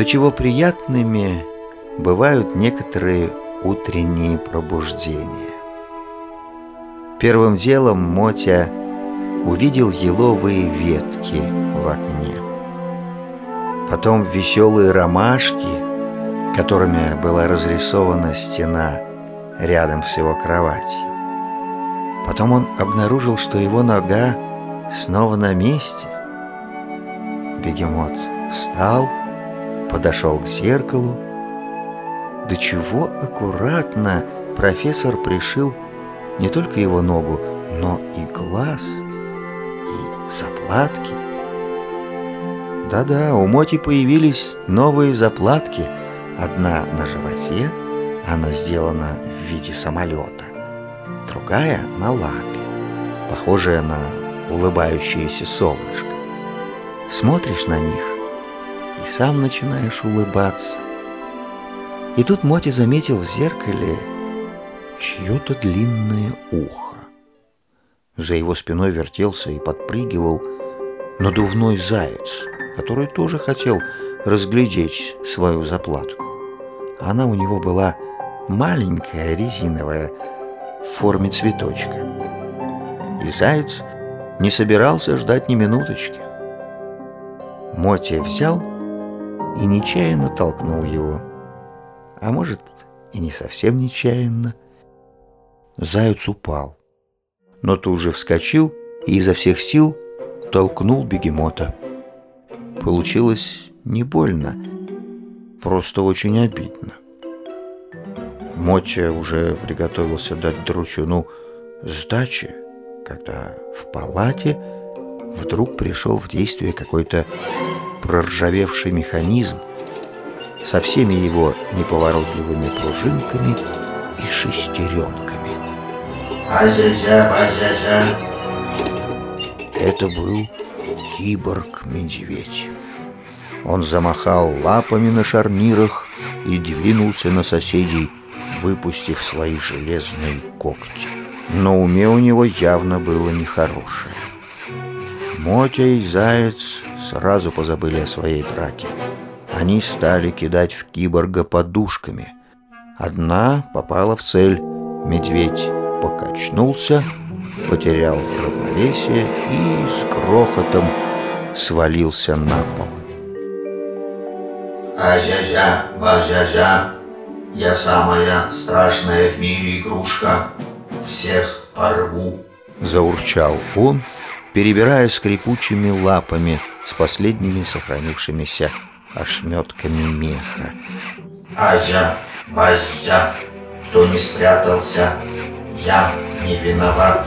до чего приятными бывают некоторые утренние пробуждения. Первым делом Мотя увидел еловые ветки в окне. Потом веселые ромашки, которыми была разрисована стена рядом с его кроватью. Потом он обнаружил, что его нога снова на месте. Бегемот встал, подошел к зеркалу. До чего аккуратно профессор пришил не только его ногу, но и глаз, и заплатки. Да-да, у Моти появились новые заплатки. Одна на животе, она сделана в виде самолета другая на лапе, похожая на улыбающееся солнышко. Смотришь на них и сам начинаешь улыбаться. И тут Моти заметил в зеркале чье-то длинное ухо. За его спиной вертелся и подпрыгивал надувной заяц, который тоже хотел разглядеть свою заплатку. Она у него была маленькая, резиновая, в форме цветочка. И заяц не собирался ждать ни минуточки. Мотя взял и нечаянно толкнул его. А может, и не совсем нечаянно. Заяц упал, но тут же вскочил и изо всех сил толкнул бегемота. Получилось не больно, просто очень обидно. Мотя уже приготовился дать дручуну сдачи, когда в палате вдруг пришел в действие какой-то проржавевший механизм со всеми его неповоротливыми пружинками и шестеренками. Это был киборг-медведь. Он замахал лапами на шарнирах и двинулся на соседей выпустив свои железные когти. Но уме у него явно было нехорошее. Мотя и Заяц сразу позабыли о своей драке. Они стали кидать в киборга подушками. Одна попала в цель. Медведь покачнулся, потерял равновесие и с грохотом свалился на пол. Азязя, базязя, я самая страшная в мире игрушка. Всех порву. Заурчал он, перебирая скрипучими лапами с последними сохранившимися ошметками меха. Азя, базя, кто не спрятался, я не виноват.